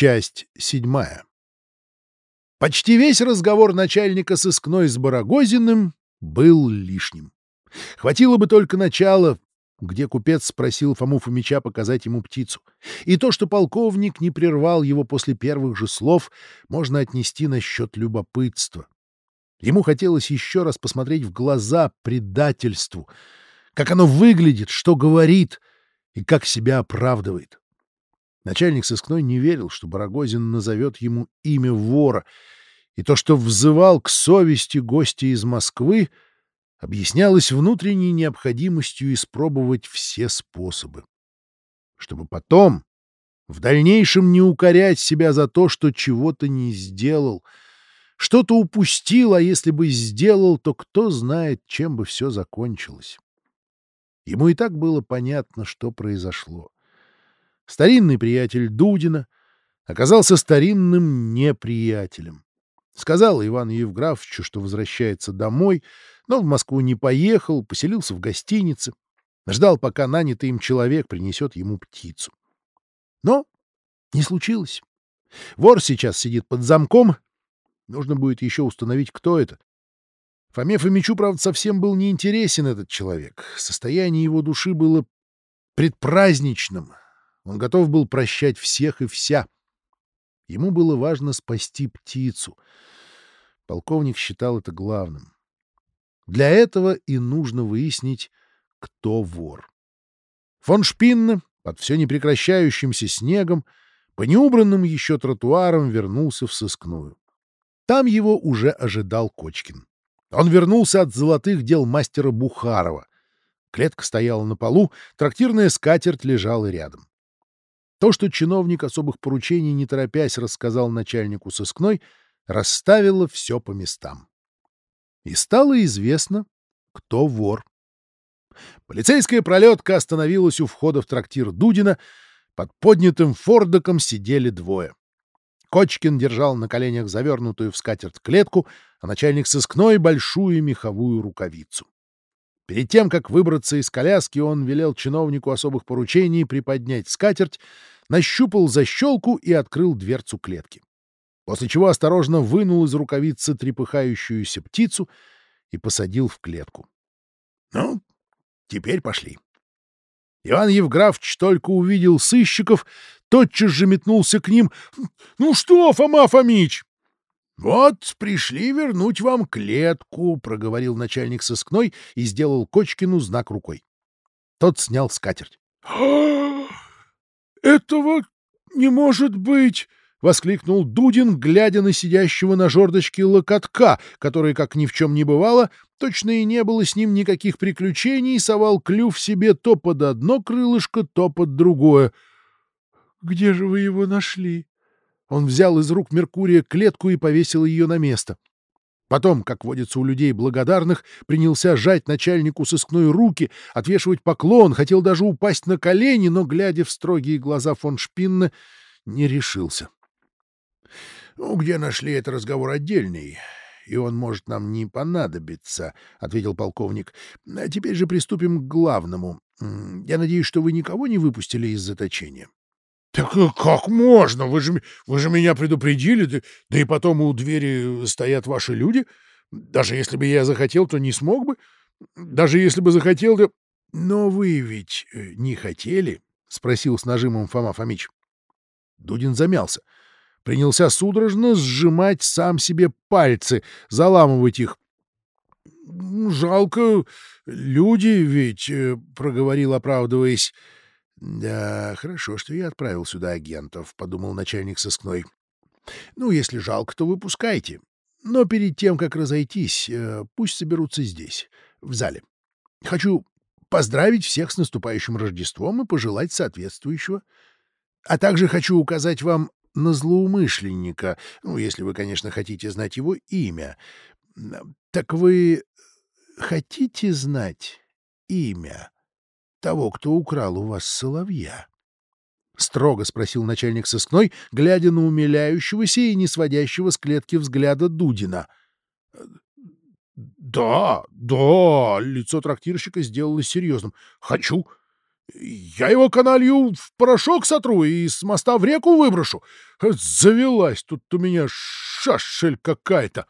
Часть седьмая. Почти весь разговор начальника сыскной с Барагозиным был лишним. Хватило бы только начала, где купец спросил Фому Фомича показать ему птицу. И то, что полковник не прервал его после первых же слов, можно отнести на счет любопытства. Ему хотелось еще раз посмотреть в глаза предательству, как оно выглядит, что говорит и как себя оправдывает. Начальник сыскной не верил, что Барагозин назовет ему имя вора, и то, что взывал к совести гостя из Москвы, объяснялось внутренней необходимостью испробовать все способы. Чтобы потом, в дальнейшем, не укорять себя за то, что чего-то не сделал, что-то упустил, а если бы сделал, то кто знает, чем бы все закончилось. Ему и так было понятно, что произошло. Старинный приятель Дудина оказался старинным неприятелем. Сказал Ивану Евграфовичу, что возвращается домой, но в Москву не поехал, поселился в гостинице, ждал, пока нанятый им человек принесет ему птицу. Но не случилось. Вор сейчас сидит под замком. Нужно будет еще установить, кто это. Фоме Фомичу, правда, совсем был неинтересен этот человек. Состояние его души было предпраздничным, он готов был прощать всех и вся. Ему было важно спасти птицу. Полковник считал это главным. Для этого и нужно выяснить, кто вор. Фон Шпинна под все непрекращающимся снегом по неубранным еще тротуарам вернулся в сыскную. Там его уже ожидал Кочкин. Он вернулся от золотых дел мастера Бухарова. Клетка стояла на полу, трактирная скатерть лежала рядом. То, что чиновник особых поручений, не торопясь, рассказал начальнику сыскной, расставило все по местам. И стало известно, кто вор. Полицейская пролетка остановилась у входа в трактир Дудина. Под поднятым фордоком сидели двое. Кочкин держал на коленях завернутую в скатерть клетку, а начальник сыскной — большую меховую рукавицу. Перед тем, как выбраться из коляски, он велел чиновнику особых поручений приподнять скатерть, нащупал защелку и открыл дверцу клетки. После чего осторожно вынул из рукавицы трепыхающуюся птицу и посадил в клетку. Ну, теперь пошли. Иван Евграфович только увидел сыщиков, тотчас же метнулся к ним. — Ну что, Фома Фомич, «Вот пришли вернуть вам клетку», — проговорил начальник сыскной и сделал Кочкину знак рукой. Тот снял скатерть. «Этого не может быть!» — воскликнул Дудин, глядя на сидящего на жердочке локотка, который, как ни в чем не бывало, точно и не было с ним никаких приключений, совал клюв себе то под одно крылышко, то под другое. «Где же вы его нашли?» Он взял из рук Меркурия клетку и повесил ее на место. Потом, как водится у людей благодарных, принялся жать начальнику сыскной руки, отвешивать поклон, хотел даже упасть на колени, но, глядя в строгие глаза фон Шпинна, не решился. — Ну, где нашли, это разговор отдельный, и он может нам не понадобиться, — ответил полковник. — А теперь же приступим к главному. Я надеюсь, что вы никого не выпустили из заточения. —— Так э, как можно? Вы же, вы же меня предупредили, да, да и потом у двери стоят ваши люди. Даже если бы я захотел, то не смог бы. Даже если бы захотел, то... — Но вы ведь э, не хотели? — спросил с нажимом Фома Фомич. Дудин замялся. Принялся судорожно сжимать сам себе пальцы, заламывать их. — Жалко, люди ведь, э, — проговорил, оправдываясь, — «Да, хорошо, что я отправил сюда агентов», — подумал начальник сыскной. «Ну, если жалко, то выпускайте. Но перед тем, как разойтись, э, пусть соберутся здесь, в зале. Хочу поздравить всех с наступающим Рождеством и пожелать соответствующего. А также хочу указать вам на злоумышленника, ну, если вы, конечно, хотите знать его имя. Так вы хотите знать имя?» Того, кто украл у вас соловья? — строго спросил начальник сыскной, глядя на умиляющегося и не сводящего с клетки взгляда Дудина. — Да, да, — лицо трактирщика сделалось серьезным. — Хочу. Я его каналью в порошок сотру и с моста в реку выброшу. Завелась тут у меня шашель какая-то.